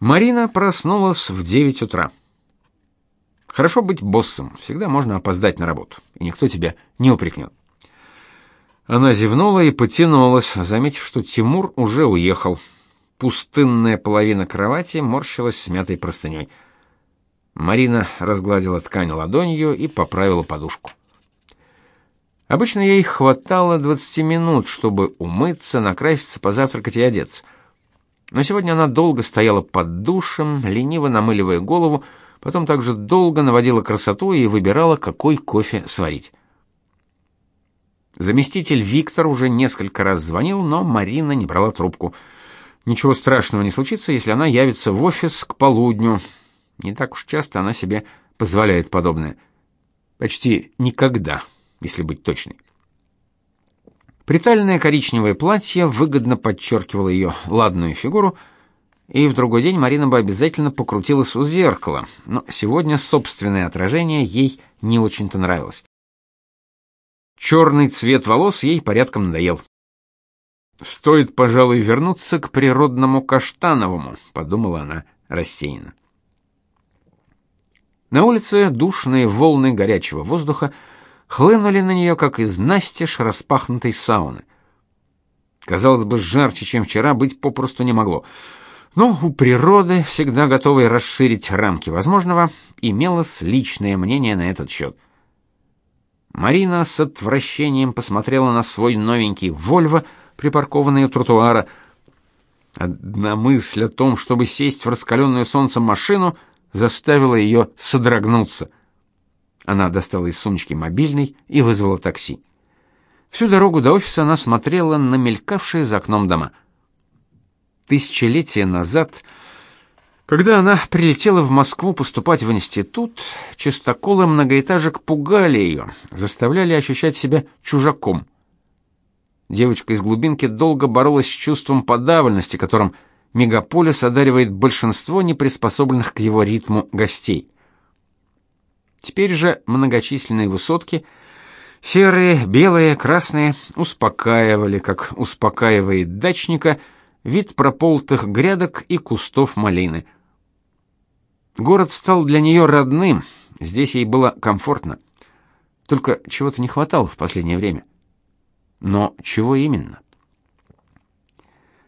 Марина проснулась в 9 утра. Хорошо быть боссом, всегда можно опоздать на работу, и никто тебя не упрекнет. Она зевнула и потянулась, заметив, что Тимур уже уехал. Пустынная половина кровати морщилась смятой простыней. Марина разгладила ткань ладонью и поправила подушку. Обычно ей хватало 20 минут, чтобы умыться, накраситься, позавтракать и одеться. Но сегодня она долго стояла под душем, лениво намыливая голову, потом также долго наводила красоту и выбирала, какой кофе сварить. Заместитель Виктор уже несколько раз звонил, но Марина не брала трубку. Ничего страшного не случится, если она явится в офис к полудню. Не так уж часто она себе позволяет подобное. Почти никогда, если быть точной. Приталенное коричневое платье выгодно подчеркивало ее ладную фигуру, и в другой день Марина бы обязательно покрутилась у зеркала, но сегодня собственное отражение ей не очень-то нравилось. Черный цвет волос ей порядком надоел. Стоит, пожалуй, вернуться к природному каштановому, подумала она рассеянно. На улице душные волны горячего воздуха хлынули на нее, как из настежь распахнутой сауны. Казалось бы, жарче, чем вчера, быть попросту не могло. Но у природы, всегда готовой расширить рамки возможного, имелось личное мнение на этот счет. Марина с отвращением посмотрела на свой новенький Volvo, припаркованный у тротуара. Одна мысль о том, чтобы сесть в раскаленную солнцем машину, заставила ее содрогнуться. Она достала из сумочки мобильный и вызвала такси. Всю дорогу до офиса она смотрела на мелькавшие за окном дома. Тысячелетия назад, когда она прилетела в Москву поступать в институт, частоколы многоэтажек пугали ее, заставляли ощущать себя чужаком. Девочка из глубинки долго боролась с чувством подавленности, которым мегаполис одаривает большинство неприспособленных к его ритму гостей. Теперь же многочисленные высотки, серые, белые, красные, успокаивали, как успокаивает дачника, вид прополтых грядок и кустов малины. Город стал для нее родным, здесь ей было комфортно. Только чего-то не хватало в последнее время. Но чего именно?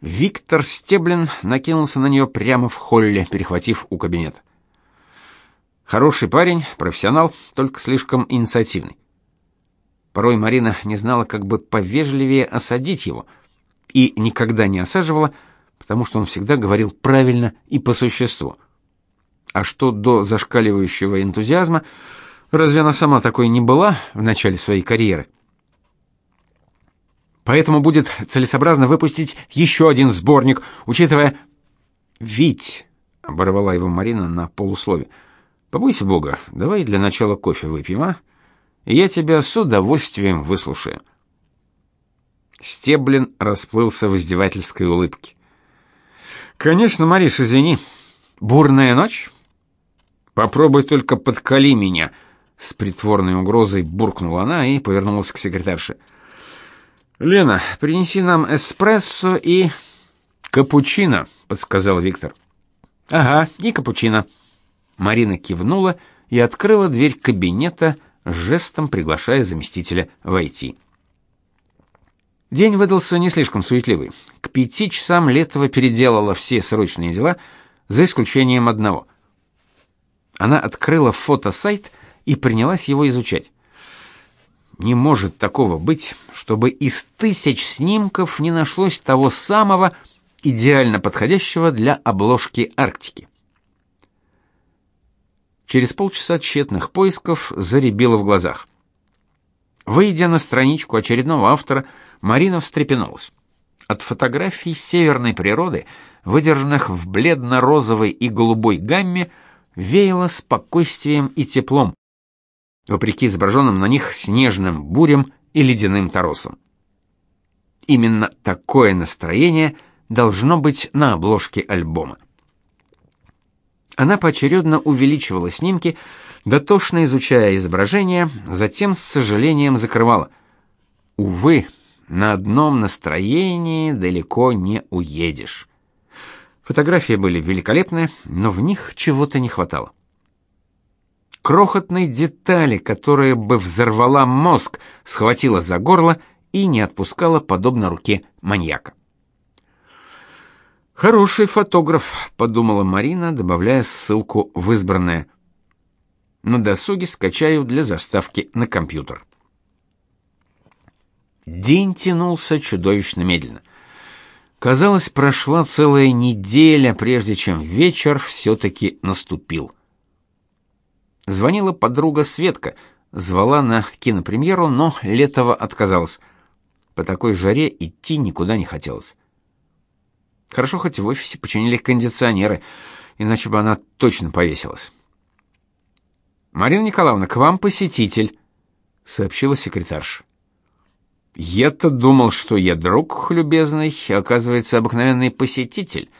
Виктор Стеблин накинулся на нее прямо в холле, перехватив у кабинета. Хороший парень, профессионал, только слишком инициативный. Порой Марина не знала, как бы повежливее осадить его, и никогда не осаживала, потому что он всегда говорил правильно и по существу. А что до зашкаливающего энтузиазма, разве она сама такой не была в начале своей карьеры? Поэтому будет целесообразно выпустить еще один сборник, учитывая Вить оборвала его Марина на полуслове. Побойся Бога, давай для начала кофе выпьем, а? И я тебя с удовольствием выслушаю. Стеблин расплылся в издевательской улыбке. Конечно, Мариш, извини. Бурная ночь? Попробуй только подколи меня, с притворной угрозой буркнула она и повернулась к секретарше. Лена, принеси нам эспрессо и капучино, подсказал Виктор. Ага, и капучино. Марина кивнула и открыла дверь кабинета, жестом приглашая заместителя войти. День выдался не слишком суетливый. К пяти часам Летова переделала все срочные дела, за исключением одного. Она открыла фотосайт и принялась его изучать. Не может такого быть, чтобы из тысяч снимков не нашлось того самого, идеально подходящего для обложки Арктики. Через полчаса тщетных поисков заребило в глазах. Выйдя на страничку очередного автора, Марина встрепенулась. От фотографий северной природы, выдержанных в бледно-розовой и голубой гамме, веяло спокойствием и теплом, вопреки изображенным на них снежным бурям и ледяным торосам. Именно такое настроение должно быть на обложке альбома. Она поочередно увеличивала снимки, дотошно изучая изображения, затем с сожалением закрывала. Увы, на одном настроении далеко не уедешь. Фотографии были великолепные, но в них чего-то не хватало. Крохотной детали, которая бы взорвала мозг, схватила за горло и не отпускала подобно руке маньяка. Хороший фотограф, подумала Марина, добавляя ссылку в избранное. На досуге скачаю для заставки на компьютер. День тянулся чудовищно медленно. Казалось, прошла целая неделя, прежде чем вечер все таки наступил. Звонила подруга Светка, звала на кинопремьеру, но Летова отказалась. По такой жаре идти никуда не хотелось. Хорошо хоть в офисе починили кондиционеры, иначе бы она точно повесилась. Марина Николаевна, к вам посетитель, сообщила секретарша. Я-то думал, что я друг любезный, оказывается, обыкновенный посетитель.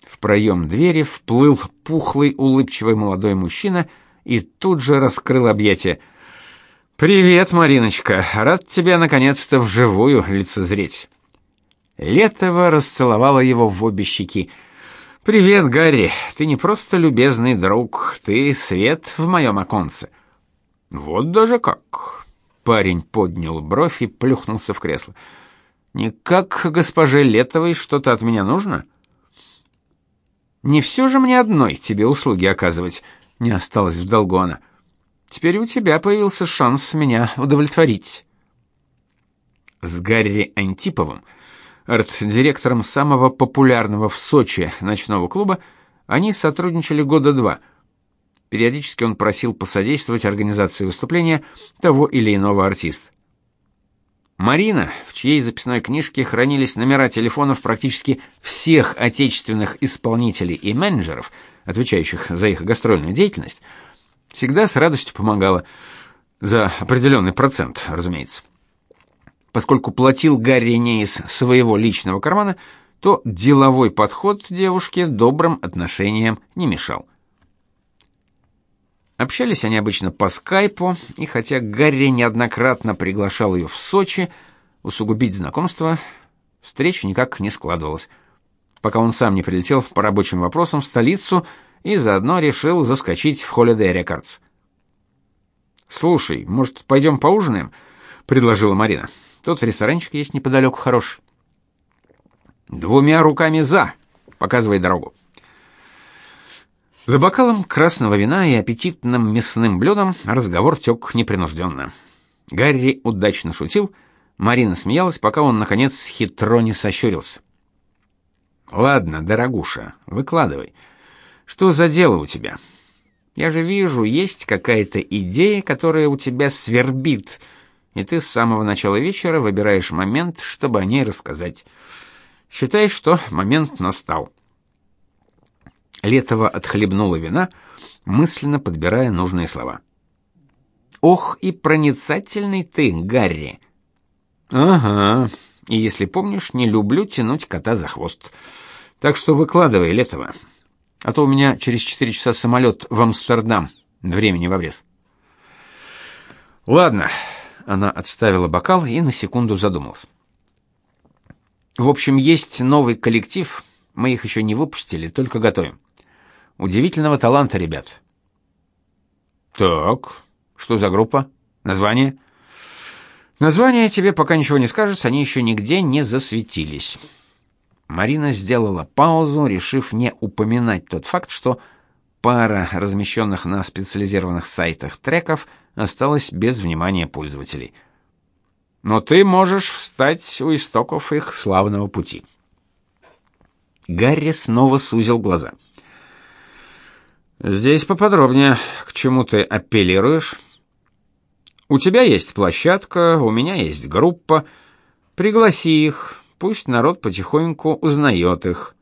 В проем двери вплыл пухлый, улыбчивый молодой мужчина и тут же раскрыл объятия. Привет, Мариночка. Рад тебя наконец-то вживую лицезреть. Летова расцеловала его в обе щеки. Привет, Гарри. Ты не просто любезный друг, ты свет в моем оконце. Вот даже как. Парень поднял бровь и плюхнулся в кресло. Никак госпоже Летовой что-то от меня нужно? Не все же мне одной тебе услуги оказывать, не осталось в долгу она. Теперь у тебя появился шанс меня удовлетворить. С Гарри Антиповым, арт-директором самого популярного в Сочи ночного клуба, они сотрудничали года два — Периодически он просил посодействовать организации выступления того или иного артиста. Марина, в чьей записной книжке хранились номера телефонов практически всех отечественных исполнителей и менеджеров, отвечающих за их гастрольную деятельность, всегда с радостью помогала за определенный процент, разумеется. Поскольку платил Гарри не из своего личного кармана, то деловой подход девушке добрым отношениям не мешал. Общались они обычно по скайпу, и хотя Гарри неоднократно приглашал ее в Сочи усугубить знакомство, встреча никак не складывалась. Пока он сам не прилетел по рабочим вопросам в столицу и заодно решил заскочить в Holiday Records. «Слушай, может, пойдем поужинаем?» — предложила Марина. «Тут ресторанчик есть неподалеку хороший». «Двумя руками за!» — показывай дорогу. За бокалом красного вина и аппетитным мясным блюдом разговор тек непринужденно. Гарри удачно шутил, Марина смеялась, пока он наконец хитро не сощурился. Ладно, дорогуша, выкладывай. Что за дело у тебя? Я же вижу, есть какая-то идея, которая у тебя свербит, и ты с самого начала вечера выбираешь момент, чтобы о ней рассказать. Считай, что момент настал. Летова отхлебнула вина, мысленно подбирая нужные слова. Ох, и проницательный ты, Гарри. Ага. И если помнишь, не люблю тянуть кота за хвост. Так что выкладывай, Летова. А то у меня через четыре часа самолет в Амстердам. Времени в обрез. Ладно. Она отставила бокал и на секунду задумалась. В общем, есть новый коллектив. Мы их еще не выпустили, только готовим. Удивительного таланта, ребят. Так, что за группа? Название? Название тебе пока ничего не скажет, они еще нигде не засветились. Марина сделала паузу, решив не упоминать тот факт, что пара размещенных на специализированных сайтах треков осталась без внимания пользователей. Но ты можешь встать у истоков их славного пути. Гарри снова сузил глаза. — Здесь поподробнее, к чему ты апеллируешь? У тебя есть площадка, у меня есть группа. Пригласи их, пусть народ потихоньку узнает их.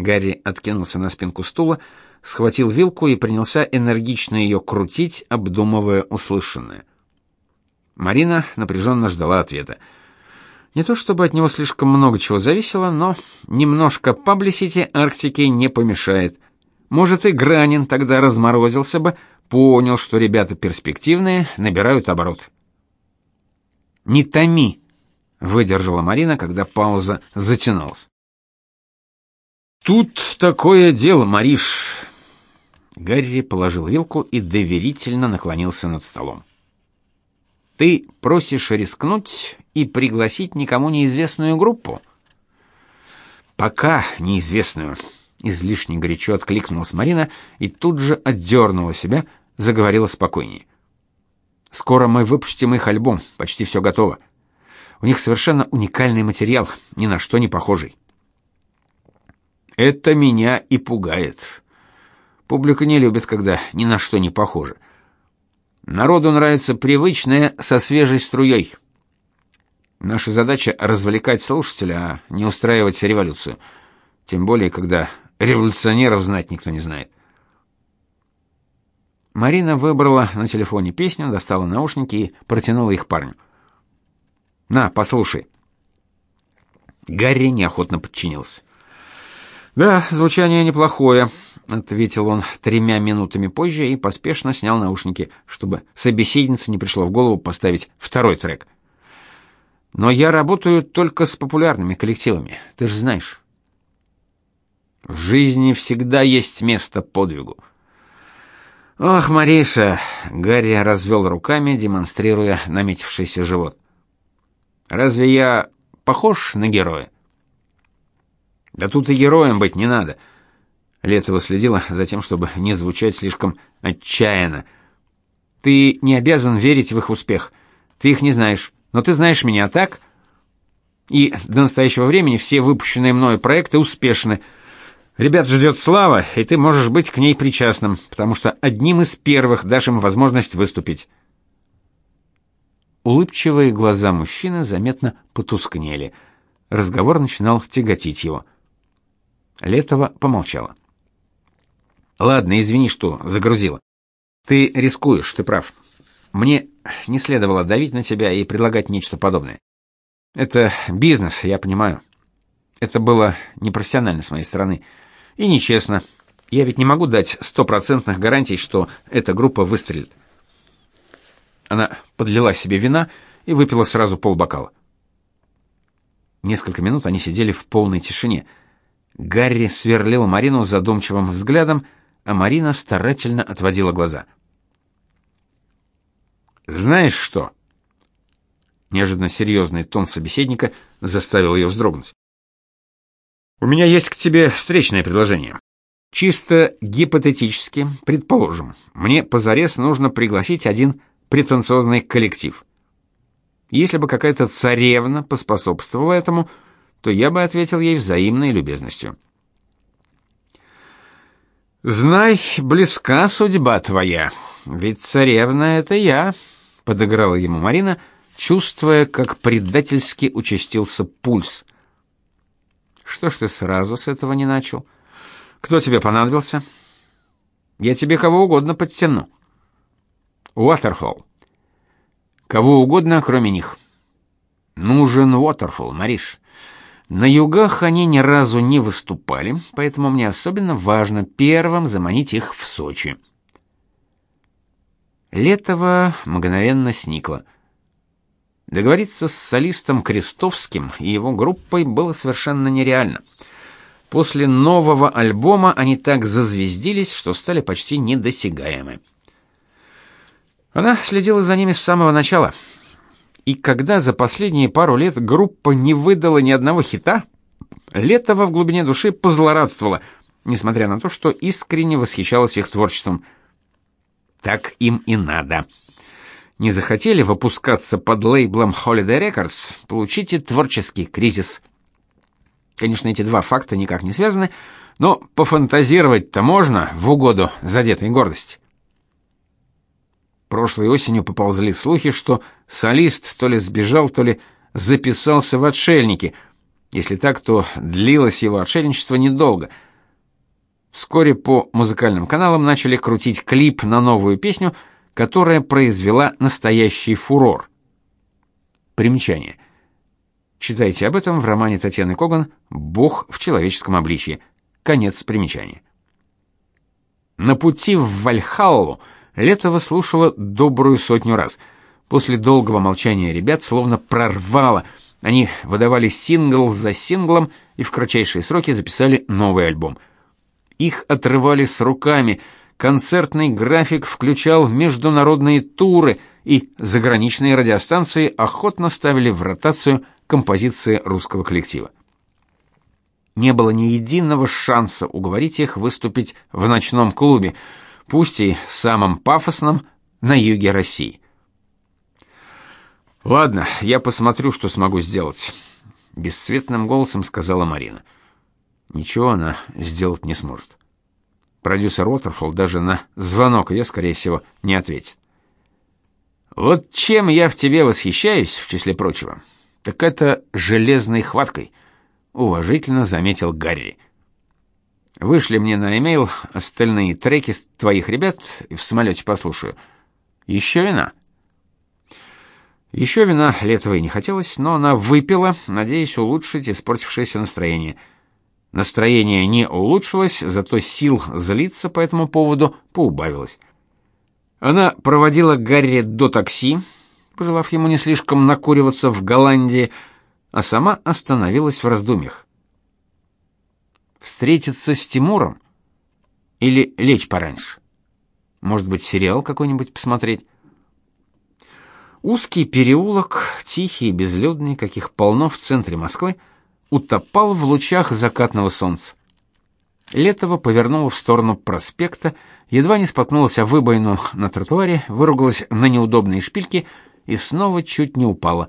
Гарри откинулся на спинку стула, схватил вилку и принялся энергично ее крутить, обдумывая услышанное. Марина напряженно ждала ответа. Не то чтобы от него слишком много чего зависело, но немножко паблисити Арктики не помешает. Может, и Гранин тогда разморозился бы, понял, что ребята перспективные, набирают оборот. «Не томи!» — выдержала Марина, когда пауза затянулась. Тут такое дело, Мариш. Гарри положил вилку и доверительно наклонился над столом. Ты просишь рискнуть и пригласить никому неизвестную группу? Пока неизвестную. Излишне горячо откликнулась Марина и тут же отдернула себя, заговорила спокойнее. Скоро мы выпустим их альбом, почти все готово. У них совершенно уникальный материал, ни на что не похожий. Это меня и пугает. Публика не любит, когда ни на что не похоже. Народу нравится привычное со свежей струей. Наша задача развлекать слушателя, а не устраивать революцию. Тем более, когда революционеров знать никто не знает. Марина выбрала на телефоне песню, достала наушники и протянула их парню. На, послушай. Гарри неохотно подчинился. Да, звучание неплохое, ответил он тремя минутами позже и поспешно снял наушники, чтобы собеседнице не пришло в голову поставить второй трек. Но я работаю только с популярными коллективами, ты же знаешь. В жизни всегда есть место подвигу. Ох, Мариша, Гарри развел руками, демонстрируя наметившийся живот. Разве я похож на героя? Да тут и героем быть не надо. Летова следила за тем, чтобы не звучать слишком отчаянно. Ты не обязан верить в их успех. Ты их не знаешь, но ты знаешь меня, так? И до настоящего времени все выпущенные мною проекты успешны. Ребят ждет слава, и ты можешь быть к ней причастным, потому что одним из первых дашь им возможность выступить. Улыбчивые глаза мужчины заметно потускнели. Разговор начинал тяготить его. Летова помолчала. Ладно, извини, что загрузила. Ты рискуешь, ты прав. Мне не следовало давить на тебя и предлагать нечто подобное. Это бизнес, я понимаю. Это было непрофессионально с моей стороны и нечестно. Я ведь не могу дать стопроцентных гарантий, что эта группа выстрелит. Она подлила себе вина и выпила сразу полбокала. Несколько минут они сидели в полной тишине. Гарри сверлил Марину задумчивым взглядом, а Марина старательно отводила глаза. Знаешь что? Неожиданно серьезный тон собеседника заставил ее вздрогнуть. У меня есть к тебе встречное предложение. Чисто гипотетически, предположим, мне позарез нужно пригласить один претенциозный коллектив. Если бы какая-то царевна поспособствовала этому, то я бы ответил ей взаимной любезностью. Знай, близка судьба твоя, ведь царевна это я, подыграла ему Марина, чувствуя, как предательски участился пульс. Что ж ты сразу с этого не начал? Кто тебе понадобился? Я тебе кого угодно подтяну. Уотерфолл. Кого угодно, кроме них. Нужен Уотерфолл, Мариш. На югах они ни разу не выступали, поэтому мне особенно важно первым заманить их в Сочи. Летово мгновенно сникло. Договориться с солистом Крестовским и его группой было совершенно нереально. После нового альбома они так зазвездились, что стали почти недосягаемы. Она следила за ними с самого начала. И когда за последние пару лет группа не выдала ни одного хита, Летова в глубине души позлорадствовала, несмотря на то, что искренне восхищалась их творчеством. Так им и надо не захотели выпускаться под лейблом Holiday Records, получите творческий кризис. Конечно, эти два факта никак не связаны, но пофантазировать-то можно в угоду задетой гордости. Прошлой осенью поползли слухи, что солист то ли сбежал, то ли записался в отшельники. Если так, то длилось его отшельничество недолго. Вскоре по музыкальным каналам начали крутить клип на новую песню — которая произвела настоящий фурор. Примечание. Читайте об этом в романе Татьяны Коган «Бог в человеческом обличье». Конец примечания. На пути в Вальхаллу Летова слушала добрую сотню раз. После долгого молчания ребят словно прорвало. Они выдавали сингл за синглом и в кратчайшие сроки записали новый альбом. Их отрывали с руками. Концертный график включал международные туры, и заграничные радиостанции охотно ставили в ротацию композиции русского коллектива. Не было ни единого шанса уговорить их выступить в ночном клубе, пусть и самом пафосном на юге России. Ладно, я посмотрю, что смогу сделать, бесцветным голосом сказала Марина. Ничего она сделать не сможет. Продюсер Уотерфолл даже на звонок ее, скорее всего, не ответит. Вот чем я в тебе восхищаюсь, в числе прочего, так это железной хваткой, уважительно заметил Гарри. Вышли мне на e-mail остальные треки твоих ребят и в самолете послушаю. Еще вина. Еще вина Летовой не хотелось, но она выпила, надеясь улучшить испортившееся настроение. Настроение не улучшилось, зато сил злиться по этому поводу поубавилось. Она проводила Гарри до такси, пожелав ему не слишком накуриваться в Голландии, а сама остановилась в раздумьях. Встретиться с Тимуром или лечь пораньше? Может быть, сериал какой-нибудь посмотреть? Узкий переулок, тихий и безлюдный, каких полно в центре Москвы, утопал в лучах закатного солнца. Летова повернула в сторону проспекта, едва не споткнулась о выбоину на тротуаре, выругалась на неудобные шпильки и снова чуть не упала.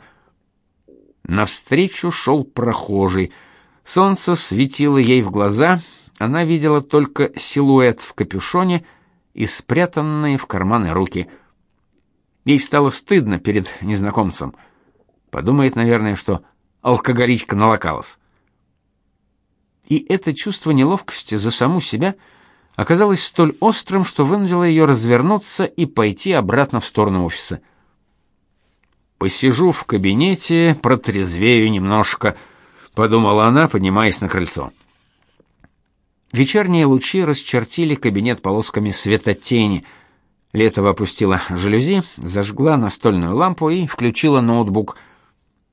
Навстречу шел прохожий. Солнце светило ей в глаза, она видела только силуэт в капюшоне и спрятанные в карманы руки — Ей стало стыдно перед незнакомцем. Подумает, наверное, что алкоголичка налокалась. И это чувство неловкости за саму себя оказалось столь острым, что вынудило ее развернуться и пойти обратно в сторону офиса. Посижу в кабинете, протрезвею немножко, подумала она, поднимаясь на крыльцо. Вечерние лучи расчертили кабинет полосками светотени — Летова опустила жалюзи, зажгла настольную лампу и включила ноутбук.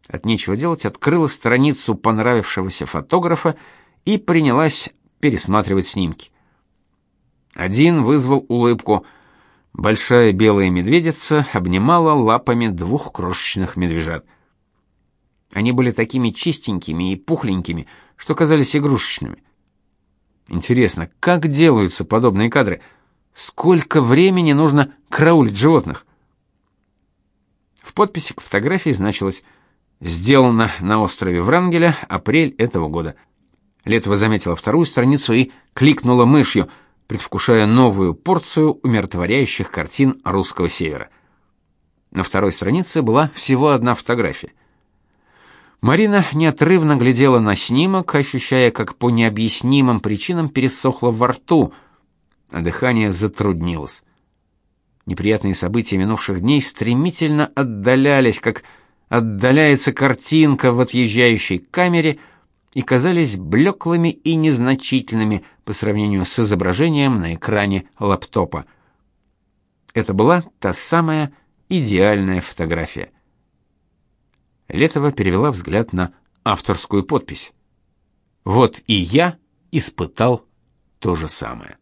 От нечего делать открыла страницу понравившегося фотографа и принялась пересматривать снимки. Один вызвал улыбку. Большая белая медведица обнимала лапами двух крошечных медвежат. Они были такими чистенькими и пухленькими, что казались игрушечными. Интересно, как делаются подобные кадры — Сколько времени нужно караулить животных? В подписи к фотографии значилось «Сделано на острове Врангеля, апрель этого года». Летова заметила вторую страницу и кликнула мышью, предвкушая новую порцию умиротворяющих картин русского севера. На второй странице была всего одна фотография. Марина неотрывно глядела на снимок, ощущая, как по необъяснимым причинам пересохло во рту – а дыхание затруднилось. Неприятные события минувших дней стремительно отдалялись, как отдаляется картинка в отъезжающей камере, и казались блеклыми и незначительными по сравнению с изображением на экране лаптопа. Это была та самая идеальная фотография. Летова перевела взгляд на авторскую подпись. Вот и я испытал то же самое.